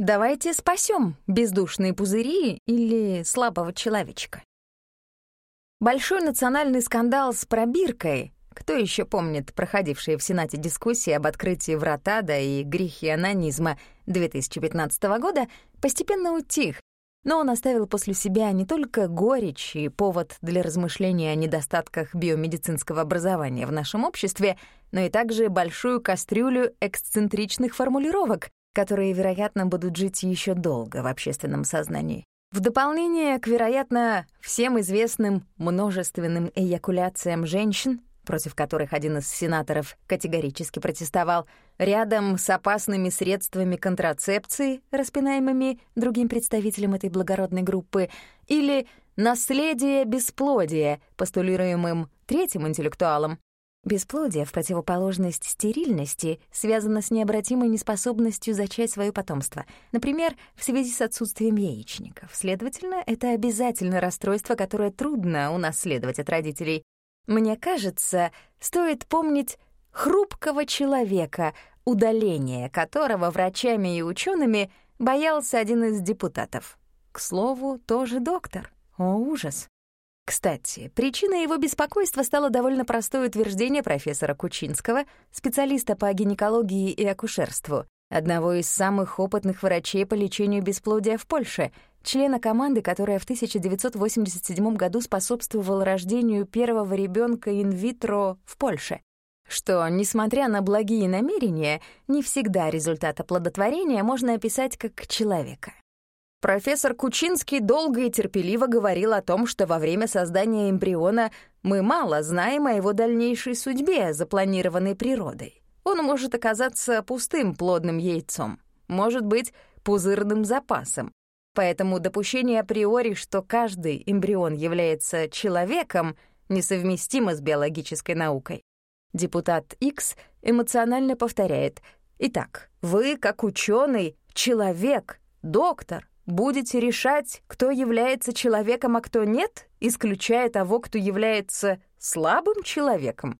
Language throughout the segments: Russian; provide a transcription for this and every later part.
Давайте спасем бездушные пузыри или слабого человечка. Большой национальный скандал с пробиркой. Кто еще помнит проходившие в Сенате дискуссии об открытии вратада и грехе анонизма 2015 года, постепенно утих, но он оставил после себя не только горечь и повод для размышления о недостатках биомедицинского образования в нашем обществе, но и также большую кастрюлю эксцентричных формулировок, которые, вероятно, будут жить еще долго в общественном сознании. В дополнение к, вероятно, всем известным множественным эякуляциям женщин, против которых один из сенаторов категорически протестовал, рядом с опасными средствами контрацепции, распинаемыми другим представителем этой благородной группы, или наследие бесплодия, постулируемым третьим интеллектуалом. Бесплодие, в противоположность стерильности, связано с необратимой неспособностью зачать свое потомство, например, в связи с отсутствием яичников. Следовательно, это обязательно расстройство, которое трудно унаследовать от родителей. Мне кажется, стоит помнить хрупкого человека, удаление которого врачами и учеными боялся один из депутатов. К слову, тоже доктор. О, ужас. Кстати, причиной его беспокойства стало довольно простое утверждение профессора Кучинского, специалиста по гинекологии и акушерству, одного из самых опытных врачей по лечению бесплодия в Польше — члена команды, которая в 1987 году способствовала рождению первого ребенка инвитро в Польше. Что, несмотря на благие намерения, не всегда результат оплодотворения можно описать как человека. Профессор Кучинский долго и терпеливо говорил о том, что во время создания эмбриона мы мало знаем о его дальнейшей судьбе, запланированной природой. Он может оказаться пустым плодным яйцом, может быть, пузырным запасом, Поэтому допущение априори, что каждый эмбрион является человеком, несовместимо с биологической наукой. Депутат X эмоционально повторяет. Итак, вы, как ученый, человек, доктор, будете решать, кто является человеком, а кто нет, исключая того, кто является слабым человеком.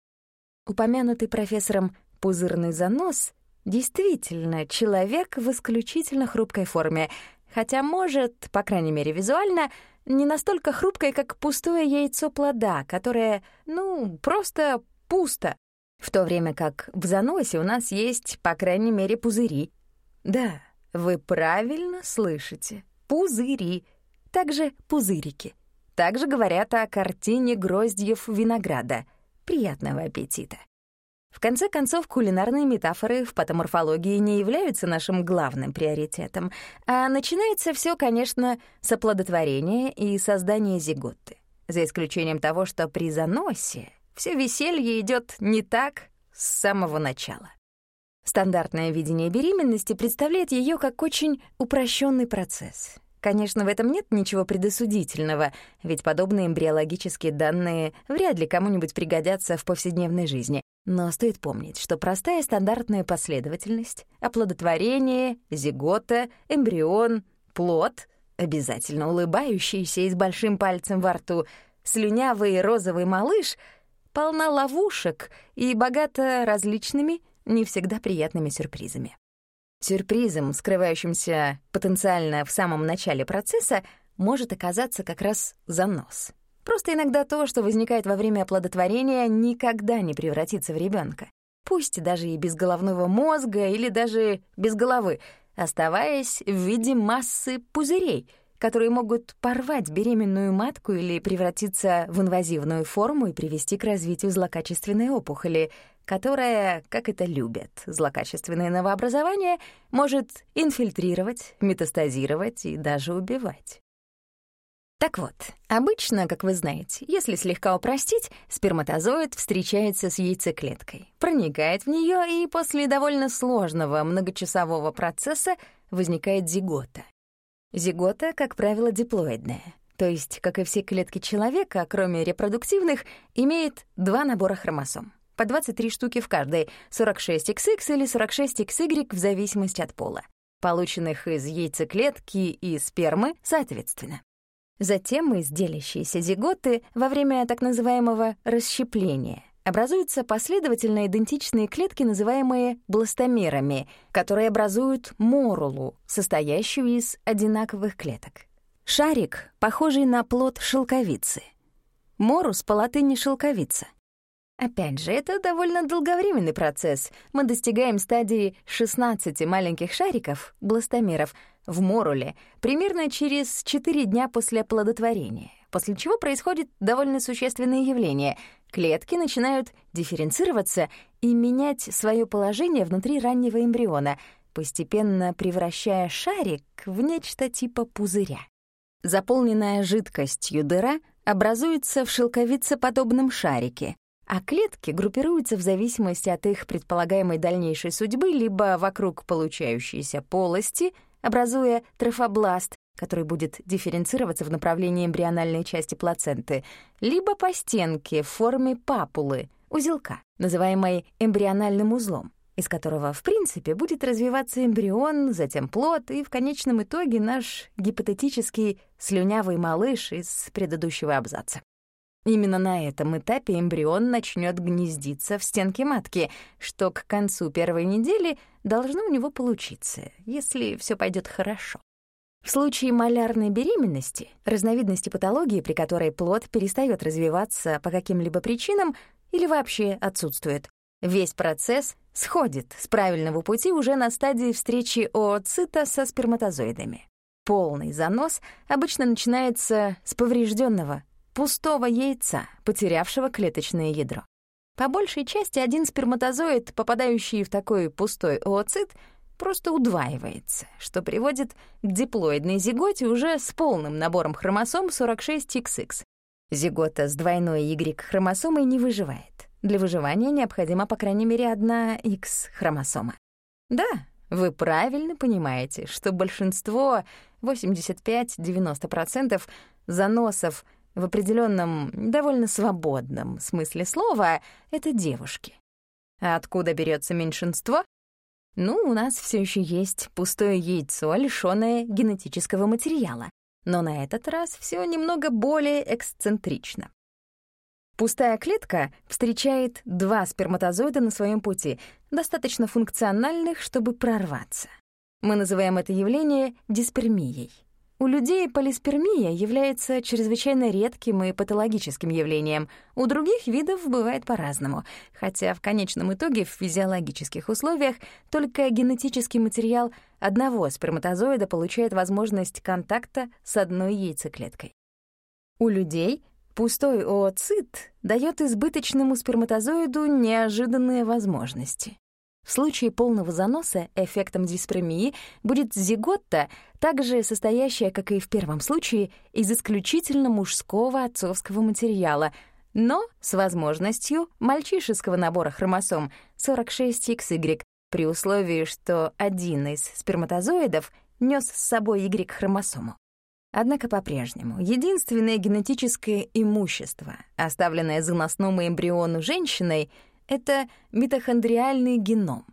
Упомянутый профессором пузырный занос действительно человек в исключительно хрупкой форме — Хотя, может, по крайней мере визуально, не настолько хрупкой, как пустое яйцо плода, которое, ну, просто пусто. В то время как в заносе у нас есть, по крайней мере, пузыри. Да, вы правильно слышите. Пузыри. Также пузырики. Также говорят о картине гроздьев винограда. Приятного аппетита. В конце концов, кулинарные метафоры в патоморфологии не являются нашим главным приоритетом, а начинается все, конечно, с оплодотворения и создания зиготы. За исключением того, что при заносе все веселье идет не так с самого начала. Стандартное видение беременности представляет ее как очень упрощенный процесс — Конечно, в этом нет ничего предосудительного, ведь подобные эмбриологические данные вряд ли кому-нибудь пригодятся в повседневной жизни. Но стоит помнить, что простая стандартная последовательность — оплодотворение, зигота, эмбрион, плод, обязательно улыбающийся и с большим пальцем во рту, слюнявый розовый малыш — полна ловушек и богата различными, не всегда приятными сюрпризами. Сюрпризом, скрывающимся потенциально в самом начале процесса, может оказаться как раз занос. Просто иногда то, что возникает во время оплодотворения, никогда не превратится в ребенка. Пусть даже и без головного мозга или даже без головы, оставаясь в виде массы пузырей, которые могут порвать беременную матку или превратиться в инвазивную форму и привести к развитию злокачественной опухоли, которая, как это любят злокачественные новообразования, может инфильтрировать, метастазировать и даже убивать. Так вот, обычно, как вы знаете, если слегка упростить, сперматозоид встречается с яйцеклеткой, проникает в нее, и после довольно сложного многочасового процесса возникает зигота. Зигота, как правило, диплоидная, то есть, как и все клетки человека, кроме репродуктивных, имеет два набора хромосом по 23 штуки в каждой, 46XX или 46XY в зависимости от пола, полученных из яйцеклетки и спермы соответственно. Затем из делящейся зиготы во время так называемого расщепления образуются последовательно идентичные клетки, называемые бластомерами, которые образуют морулу, состоящую из одинаковых клеток. Шарик, похожий на плод шелковицы. Морус по латыни «шелковица». Опять же, это довольно долговременный процесс. Мы достигаем стадии 16 маленьких шариков, бластомеров, в моруле примерно через 4 дня после оплодотворения, после чего происходит довольно существенное явление. Клетки начинают дифференцироваться и менять свое положение внутри раннего эмбриона, постепенно превращая шарик в нечто типа пузыря. Заполненная жидкостью дыра образуется в шелковицеподобном шарике, а клетки группируются в зависимости от их предполагаемой дальнейшей судьбы либо вокруг получающейся полости, образуя трофобласт, который будет дифференцироваться в направлении эмбриональной части плаценты, либо по стенке в форме папулы, узелка, называемой эмбриональным узлом, из которого, в принципе, будет развиваться эмбрион, затем плод и, в конечном итоге, наш гипотетический слюнявый малыш из предыдущего абзаца. Именно на этом этапе эмбрион начнет гнездиться в стенке матки, что к концу первой недели должно у него получиться, если все пойдет хорошо. В случае малярной беременности, разновидности патологии, при которой плод перестает развиваться по каким-либо причинам или вообще отсутствует, весь процесс сходит с правильного пути уже на стадии встречи ооцита со сперматозоидами. Полный занос обычно начинается с поврежденного пустого яйца, потерявшего клеточное ядро. По большей части один сперматозоид, попадающий в такой пустой ooцит, просто удваивается, что приводит к диплоидной зиготе уже с полным набором хромосом 46XX. Зигота с двойной Y-хромосомой не выживает. Для выживания необходима, по крайней мере, одна X-хромосома. Да, вы правильно понимаете, что большинство, 85-90% заносов — в определенном, довольно свободном смысле слова — это девушки. А откуда берется меньшинство? Ну, у нас все еще есть пустое яйцо, лишённое генетического материала. Но на этот раз все немного более эксцентрично. Пустая клетка встречает два сперматозоида на своем пути, достаточно функциональных, чтобы прорваться. Мы называем это явление диспермией. У людей полиспермия является чрезвычайно редким и патологическим явлением. У других видов бывает по-разному, хотя в конечном итоге в физиологических условиях только генетический материал одного сперматозоида получает возможность контакта с одной яйцеклеткой. У людей пустой ooцит дает избыточному сперматозоиду неожиданные возможности. В случае полного заноса эффектом диспермии будет зиготта, также состоящая, как и в первом случае, из исключительно мужского отцовского материала, но с возможностью мальчишеского набора хромосом 46XY при условии, что один из сперматозоидов нес с собой Y-хромосому. Однако по-прежнему единственное генетическое имущество, оставленное заносному эмбриону женщиной — это митохондриальный геном.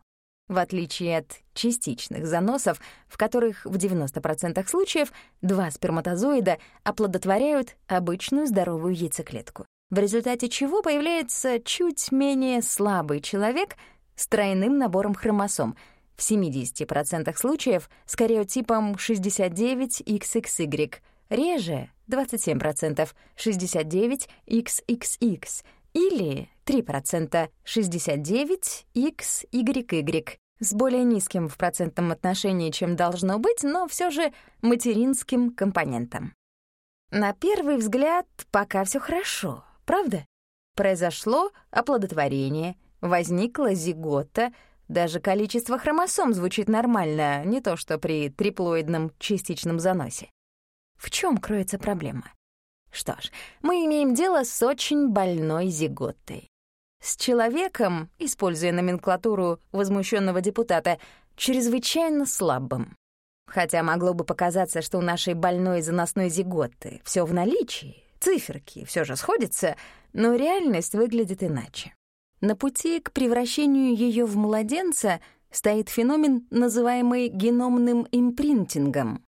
В отличие от частичных заносов, в которых в 90% случаев два сперматозоида оплодотворяют обычную здоровую яйцеклетку, в результате чего появляется чуть менее слабый человек с тройным набором хромосом, в 70% случаев с кариотипом 69XXY, реже 27% 69XXX или 3% 69XYY с более низким в процентном отношении, чем должно быть, но все же материнским компонентом. На первый взгляд пока все хорошо, правда? Произошло оплодотворение, возникла зигота, даже количество хромосом звучит нормально, не то что при триплоидном частичном заносе. В чем кроется проблема? Что ж, мы имеем дело с очень больной зиготой. С человеком, используя номенклатуру возмущенного депутата, чрезвычайно слабым. Хотя могло бы показаться, что у нашей больной заносной зиготы все в наличии, циферки все же сходятся, но реальность выглядит иначе. На пути к превращению ее в младенца стоит феномен, называемый геномным импринтингом.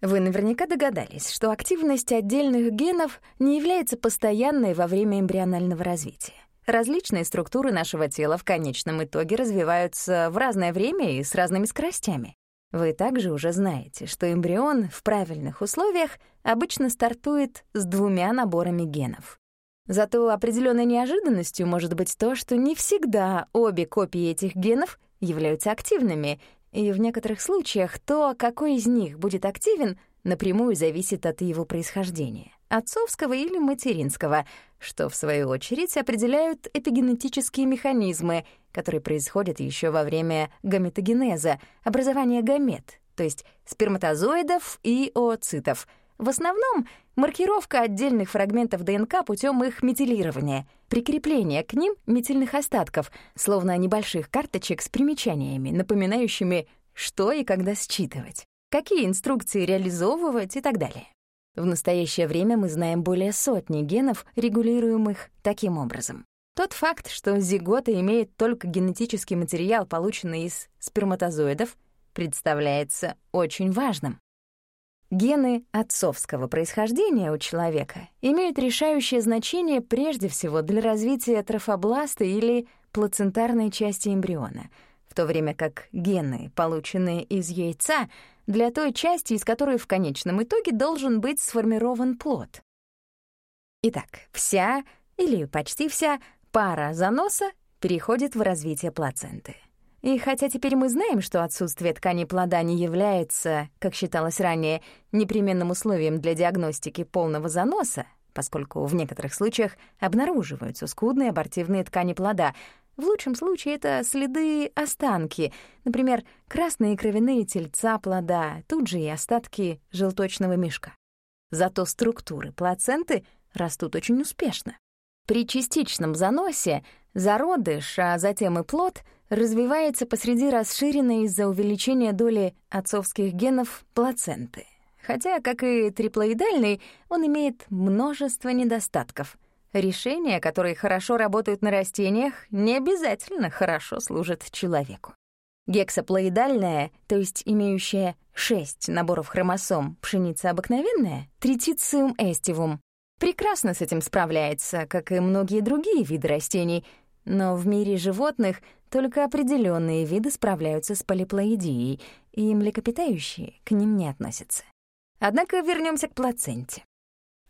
Вы наверняка догадались, что активность отдельных генов не является постоянной во время эмбрионального развития. Различные структуры нашего тела в конечном итоге развиваются в разное время и с разными скоростями. Вы также уже знаете, что эмбрион в правильных условиях обычно стартует с двумя наборами генов. Зато определенной неожиданностью может быть то, что не всегда обе копии этих генов являются активными, и в некоторых случаях то, какой из них будет активен, напрямую зависит от его происхождения — отцовского или материнского, что, в свою очередь, определяют эпигенетические механизмы, которые происходят еще во время гаметогенеза, образования гамет, то есть сперматозоидов и ooцитов. В основном маркировка отдельных фрагментов ДНК путем их метилирования, прикрепления к ним метильных остатков, словно небольших карточек с примечаниями, напоминающими, что и когда считывать, какие инструкции реализовывать и так далее. В настоящее время мы знаем более сотни генов, регулируемых таким образом. Тот факт, что зигота имеет только генетический материал, полученный из сперматозоидов, представляется очень важным. Гены отцовского происхождения у человека имеют решающее значение прежде всего для развития трофобласта или плацентарной части эмбриона, в то время как гены, полученные из яйца, для той части, из которой в конечном итоге должен быть сформирован плод. Итак, вся или почти вся пара заноса переходит в развитие плаценты. И хотя теперь мы знаем, что отсутствие ткани плода не является, как считалось ранее, непременным условием для диагностики полного заноса, поскольку в некоторых случаях обнаруживаются скудные абортивные ткани плода, в лучшем случае это следы останки, например, красные кровяные тельца плода, тут же и остатки желточного мешка. Зато структуры плаценты растут очень успешно. При частичном заносе зародыш, а затем и плод, развивается посреди расширенной из-за увеличения доли отцовских генов плаценты. Хотя, как и триплоидальный, он имеет множество недостатков — Решения, которые хорошо работают на растениях, не обязательно хорошо служат человеку. Гексаплоидальная, то есть имеющая шесть наборов хромосом, пшеница обыкновенная, тритициум эстивум, прекрасно с этим справляется, как и многие другие виды растений, но в мире животных только определенные виды справляются с полиплоидией, и млекопитающие к ним не относятся. Однако вернемся к плаценте.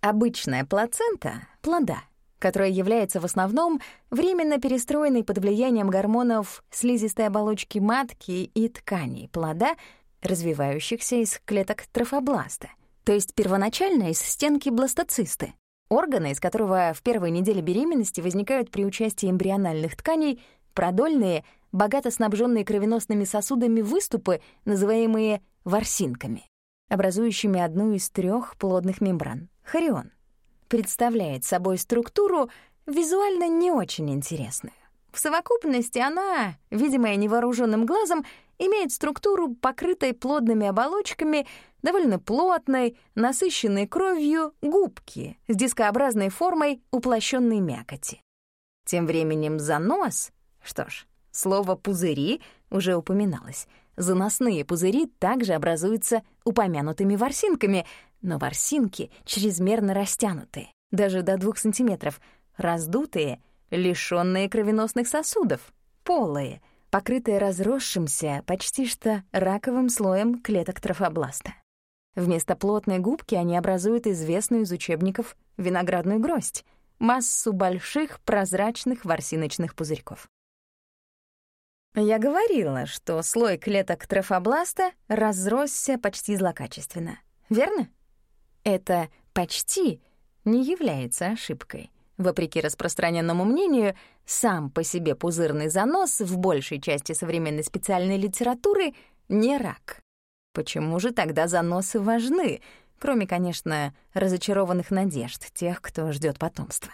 Обычная плацента — плода — которая является в основном временно перестроенной под влиянием гормонов слизистой оболочки матки и тканей плода, развивающихся из клеток трофобласта, то есть первоначально из стенки бластоцисты, органа, из которого в первой неделе беременности возникают при участии эмбриональных тканей продольные, богато снабженные кровеносными сосудами выступы, называемые ворсинками, образующими одну из трех плодных мембран — хорион представляет собой структуру визуально не очень интересную. В совокупности она, видимая невооруженным глазом, имеет структуру, покрытой плодными оболочками, довольно плотной, насыщенной кровью губки с дискообразной формой уплощенной мякоти. Тем временем занос, что ж, слово «пузыри» уже упоминалось, заносные пузыри также образуются упомянутыми ворсинками, но ворсинки чрезмерно растянутые, даже до двух сантиметров, раздутые, лишённые кровеносных сосудов, полые, покрытые разросшимся, почти что раковым слоем клеток трофобласта. Вместо плотной губки они образуют известную из учебников виноградную гроздь, массу больших прозрачных ворсиночных пузырьков. Я говорила, что слой клеток трофобласта разросся почти злокачественно, верно? Это «почти» не является ошибкой. Вопреки распространенному мнению, сам по себе пузырный занос в большей части современной специальной литературы не рак. Почему же тогда заносы важны, кроме, конечно, разочарованных надежд тех, кто ждет потомства?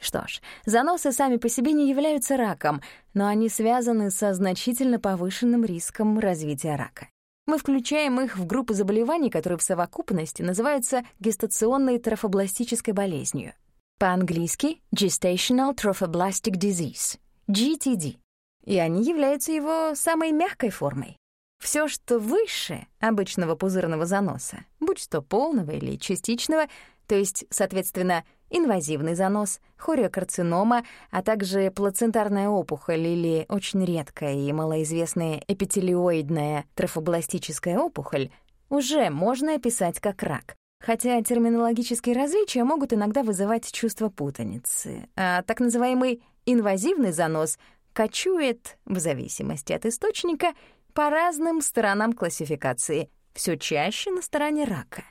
Что ж, заносы сами по себе не являются раком, но они связаны со значительно повышенным риском развития рака. Мы включаем их в группу заболеваний, которые в совокупности называются гестационной трофобластической болезнью. По-английски Gestational Trophoblastic Disease, GTD. И они являются его самой мягкой формой. Все, что выше обычного пузырного заноса, будь то полного или частичного, то есть, соответственно, инвазивный занос, хориокарцинома, а также плацентарная опухоль или очень редкая и малоизвестная эпителиоидная трофобластическая опухоль, уже можно описать как рак. Хотя терминологические различия могут иногда вызывать чувство путаницы, а так называемый инвазивный занос кочует, в зависимости от источника, по разным сторонам классификации, все чаще на стороне рака.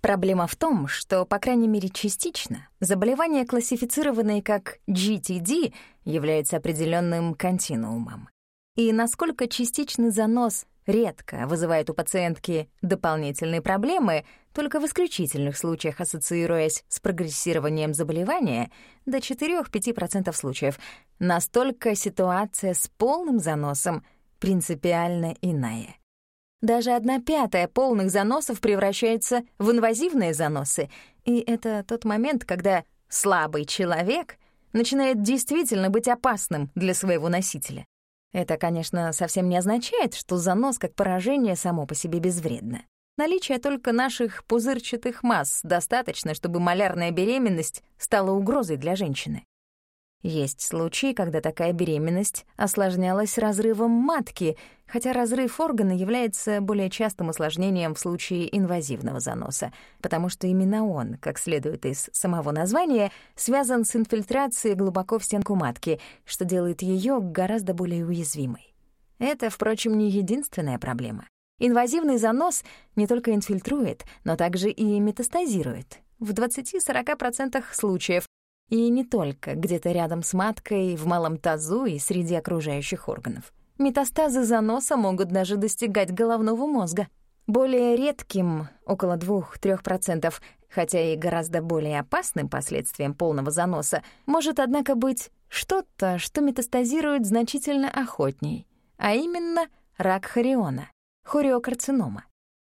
Проблема в том, что, по крайней мере частично, заболевание, классифицированное как GTD, является определенным континуумом. И насколько частичный занос редко вызывает у пациентки дополнительные проблемы, только в исключительных случаях ассоциируясь с прогрессированием заболевания, до 4-5% случаев, настолько ситуация с полным заносом принципиально иная. Даже одна пятая полных заносов превращается в инвазивные заносы, и это тот момент, когда слабый человек начинает действительно быть опасным для своего носителя. Это, конечно, совсем не означает, что занос как поражение само по себе безвредно. Наличие только наших пузырчатых масс достаточно, чтобы малярная беременность стала угрозой для женщины. Есть случаи, когда такая беременность осложнялась разрывом матки, хотя разрыв органа является более частым осложнением в случае инвазивного заноса, потому что именно он, как следует из самого названия, связан с инфильтрацией глубоко в стенку матки, что делает ее гораздо более уязвимой. Это, впрочем, не единственная проблема. Инвазивный занос не только инфильтрует, но также и метастазирует. В 20-40% случаев и не только где-то рядом с маткой, в малом тазу и среди окружающих органов. Метастазы заноса могут даже достигать головного мозга. Более редким, около 2-3%, хотя и гораздо более опасным последствием полного заноса, может, однако, быть что-то, что метастазирует значительно охотней, а именно рак хориона, хориокарцинома.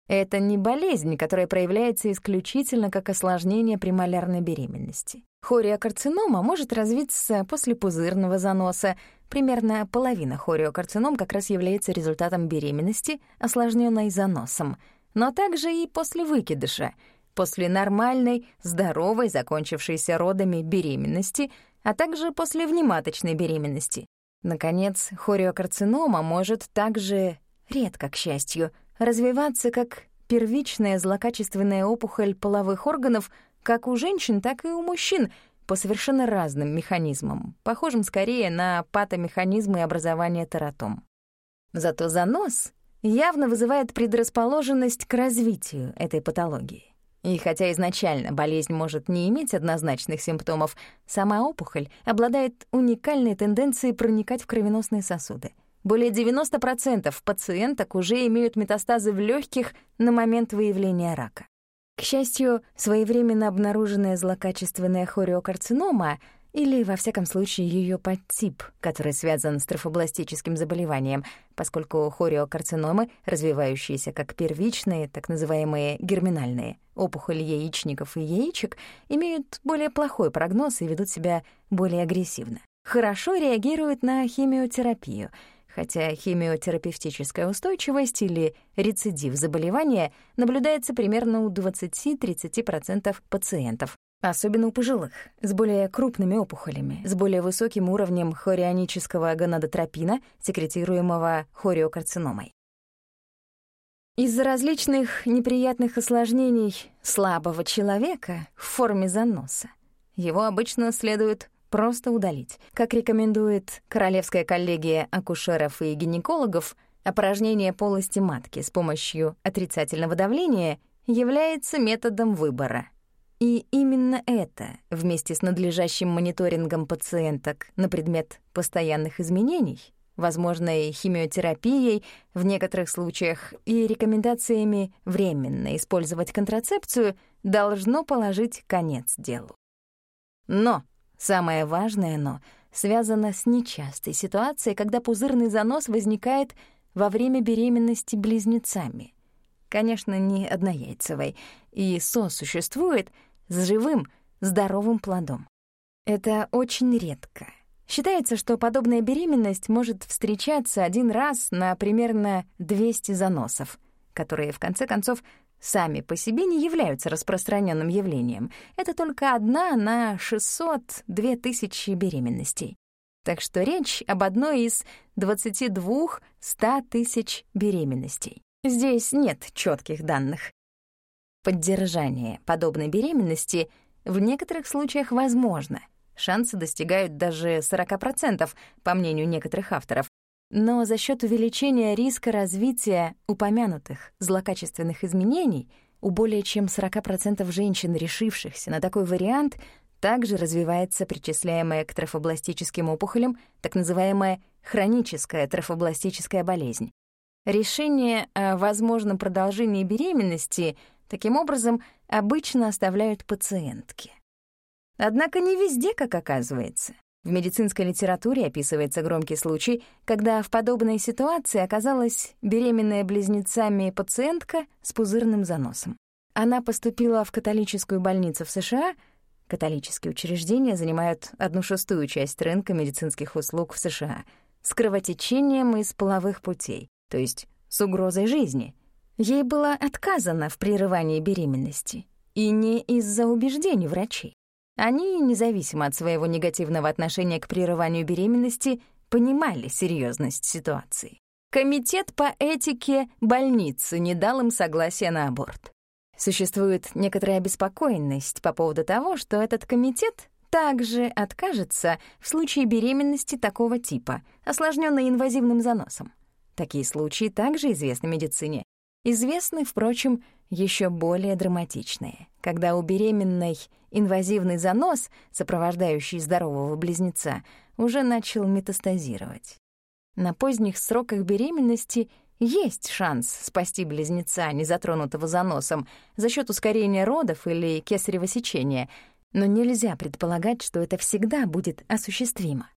Это не болезнь, которая проявляется исключительно как осложнение при малярной беременности. Хориокарцинома может развиться после пузырного заноса. Примерно половина хориокарцином как раз является результатом беременности, осложненной заносом. Но также и после выкидыша, после нормальной, здоровой, закончившейся родами беременности, а также после внематочной беременности. Наконец, хориокарцинома может также, редко, к счастью, развиваться как первичная злокачественная опухоль половых органов как у женщин, так и у мужчин по совершенно разным механизмам, похожим скорее на патомеханизмы образования тератом. Зато занос явно вызывает предрасположенность к развитию этой патологии. И хотя изначально болезнь может не иметь однозначных симптомов, сама опухоль обладает уникальной тенденцией проникать в кровеносные сосуды — более 90% пациенток уже имеют метастазы в легких на момент выявления рака. К счастью, своевременно обнаруженная злокачественная хориокарцинома или, во всяком случае, ее подтип, который связан с трофобластическим заболеванием, поскольку хориокарциномы, развивающиеся как первичные, так называемые герминальные, опухоли яичников и яичек, имеют более плохой прогноз и ведут себя более агрессивно. Хорошо реагируют на химиотерапию — хотя химиотерапевтическая устойчивость или рецидив заболевания наблюдается примерно у 20-30% пациентов, особенно у пожилых, с более крупными опухолями, с более высоким уровнем хорионического гонадотропина, секретируемого хориокарциномой. Из-за различных неприятных осложнений слабого человека в форме заноса его обычно следует просто удалить. Как рекомендует Королевская коллегия акушеров и гинекологов, опорожнение полости матки с помощью отрицательного давления является методом выбора. И именно это, вместе с надлежащим мониторингом пациенток на предмет постоянных изменений, возможной химиотерапией в некоторых случаях и рекомендациями временно использовать контрацепцию, должно положить конец делу. Но Самое важное «но» связано с нечастой ситуацией, когда пузырный занос возникает во время беременности близнецами. Конечно, не однояйцевой, и сосуществует с живым, здоровым плодом. Это очень редко, Считается, что подобная беременность может встречаться один раз на примерно 200 заносов, которые, в конце концов, сами по себе не являются распространенным явлением. Это только одна на 600-2 тысячи беременностей. Так что речь об одной из 22-100 тысяч беременностей. Здесь нет четких данных. Поддержание подобной беременности в некоторых случаях возможно. Шансы достигают даже 40%, по мнению некоторых авторов. Но за счет увеличения риска развития упомянутых злокачественных изменений у более чем 40% женщин, решившихся на такой вариант, также развивается причисляемая к трофобластическим опухолям так называемая хроническая трофобластическая болезнь. Решение о возможном продолжении беременности — Таким образом, обычно оставляют пациентки. Однако не везде, как оказывается. В медицинской литературе описывается громкий случай, когда в подобной ситуации оказалась беременная близнецами пациентка с пузырным заносом. Она поступила в католическую больницу в США. Католические учреждения занимают одну шестую часть рынка медицинских услуг в США с кровотечением из половых путей, то есть с угрозой жизни — Ей было отказано в прерывании беременности, и не из-за убеждений врачей. Они, независимо от своего негативного отношения к прерыванию беременности, понимали серьезность ситуации. Комитет по этике больницы не дал им согласия на аборт. Существует некоторая обеспокоенность по поводу того, что этот комитет также откажется в случае беременности такого типа, осложненной инвазивным заносом. Такие случаи также известны медицине, Известны, впрочем, еще более драматичные, когда у беременной инвазивный занос, сопровождающий здорового близнеца, уже начал метастазировать. На поздних сроках беременности есть шанс спасти близнеца, не затронутого заносом, за счет ускорения родов или кесарево сечения, но нельзя предполагать, что это всегда будет осуществимо.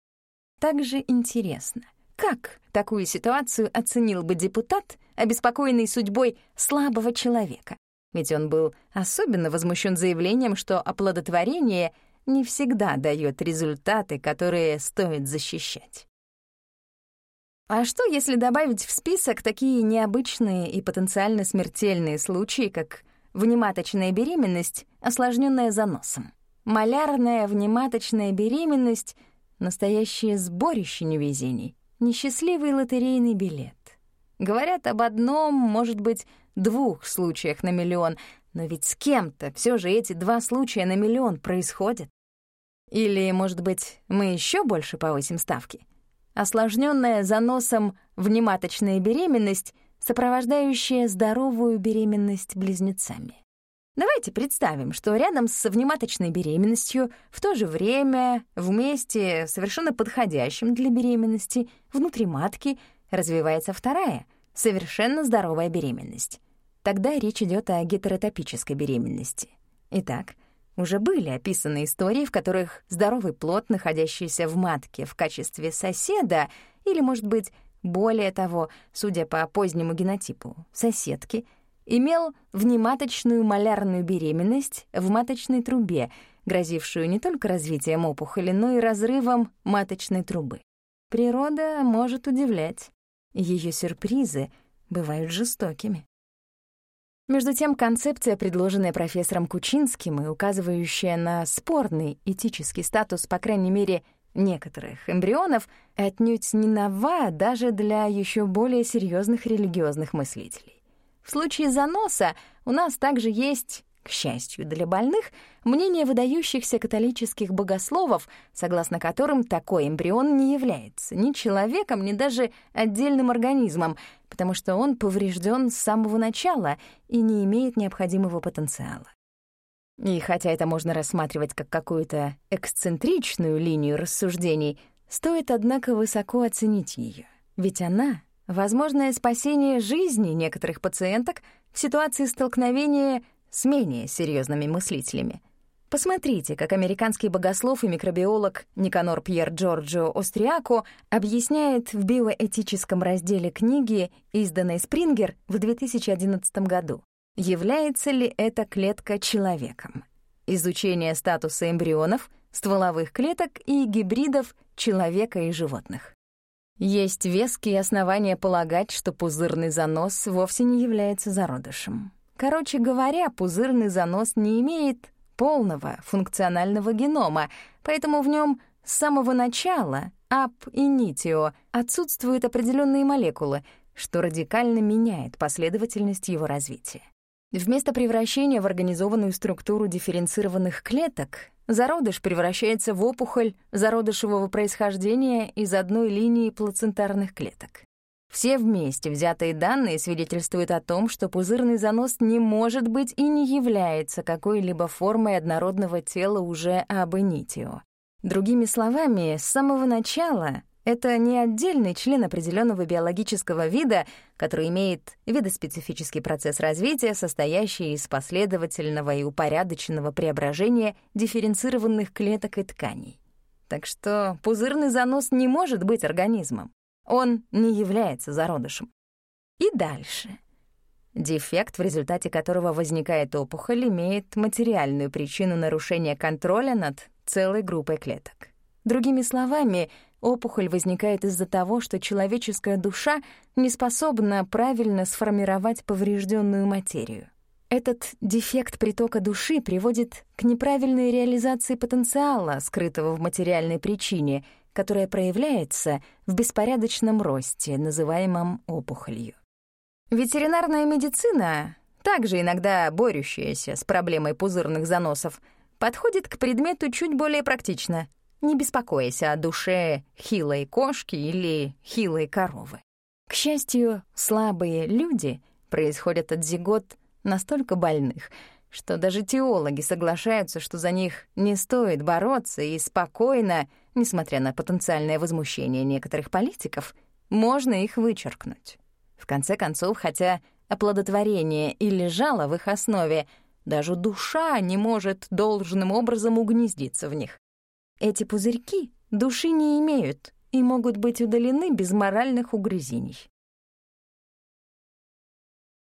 Также интересно, как такую ситуацию оценил бы депутат, обеспокоенный судьбой слабого человека? Ведь он был особенно возмущен заявлением, что оплодотворение не всегда дает результаты, которые стоит защищать. А что, если добавить в список такие необычные и потенциально смертельные случаи, как внематочная беременность, осложненная заносом? Малярная внематочная беременность — настоящее сборище невезений несчастливый лотерейный билет. Говорят об одном, может быть, двух случаях на миллион, но ведь с кем-то все же эти два случая на миллион происходят. Или, может быть, мы еще больше повысим ставки? Осложненная заносом внематочная беременность, сопровождающая здоровую беременность близнецами. Давайте представим, что рядом с внематочной беременностью в то же время, вместе совершенно подходящим для беременности, внутри матки развивается вторая, совершенно здоровая беременность. Тогда речь идет о гетеротопической беременности. Итак, уже были описаны истории, в которых здоровый плод, находящийся в матке в качестве соседа, или, может быть, более того, судя по позднему генотипу, соседки — имел внематочную малярную беременность в маточной трубе, грозившую не только развитием опухоли, но и разрывом маточной трубы. Природа может удивлять. Ее сюрпризы бывают жестокими. Между тем, концепция, предложенная профессором Кучинским и указывающая на спорный этический статус, по крайней мере, некоторых эмбрионов, отнюдь не нова даже для еще более серьезных религиозных мыслителей. В случае заноса у нас также есть, к счастью для больных, мнение выдающихся католических богословов, согласно которым такой эмбрион не является ни человеком, ни даже отдельным организмом, потому что он поврежден с самого начала и не имеет необходимого потенциала. И хотя это можно рассматривать как какую-то эксцентричную линию рассуждений, стоит, однако, высоко оценить ее, ведь она возможное спасение жизни некоторых пациенток в ситуации столкновения с менее серьезными мыслителями. Посмотрите, как американский богослов и микробиолог Никанор Пьер Джорджио Остриако объясняет в биоэтическом разделе книги, изданной Спрингер в 2011 году, является ли эта клетка человеком. Изучение статуса эмбрионов стволовых клеток и гибридов человека и животных. Есть веские основания полагать, что пузырный занос вовсе не является зародышем. Короче говоря, пузырный занос не имеет полного функционального генома, поэтому в нем с самого начала, ап инитио, отсутствуют определенные молекулы, что радикально меняет последовательность его развития. Вместо превращения в организованную структуру дифференцированных клеток зародыш превращается в опухоль зародышевого происхождения из одной линии плацентарных клеток. Все вместе взятые данные свидетельствуют о том, что пузырный занос не может быть и не является какой-либо формой однородного тела уже абонитио. Другими словами, с самого начала это не отдельный член определенного биологического вида, который имеет видоспецифический процесс развития, состоящий из последовательного и упорядоченного преображения дифференцированных клеток и тканей. Так что пузырный занос не может быть организмом. Он не является зародышем. И дальше. Дефект, в результате которого возникает опухоль, имеет материальную причину нарушения контроля над целой группой клеток. Другими словами, опухоль возникает из-за того, что человеческая душа не способна правильно сформировать поврежденную материю. Этот дефект притока души приводит к неправильной реализации потенциала, скрытого в материальной причине, которая проявляется в беспорядочном росте, называемом опухолью. Ветеринарная медицина, также иногда борющаяся с проблемой пузырных заносов, подходит к предмету чуть более практично, не беспокоясь о душе хилой кошки или хилой коровы. К счастью, слабые люди происходят от зигот настолько больных — что даже теологи соглашаются, что за них не стоит бороться и спокойно, несмотря на потенциальное возмущение некоторых политиков, можно их вычеркнуть. В конце концов, хотя оплодотворение и лежало в их основе, даже душа не может должным образом угнездиться в них. Эти пузырьки души не имеют и могут быть удалены без моральных угрызений.